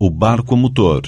o barco motor.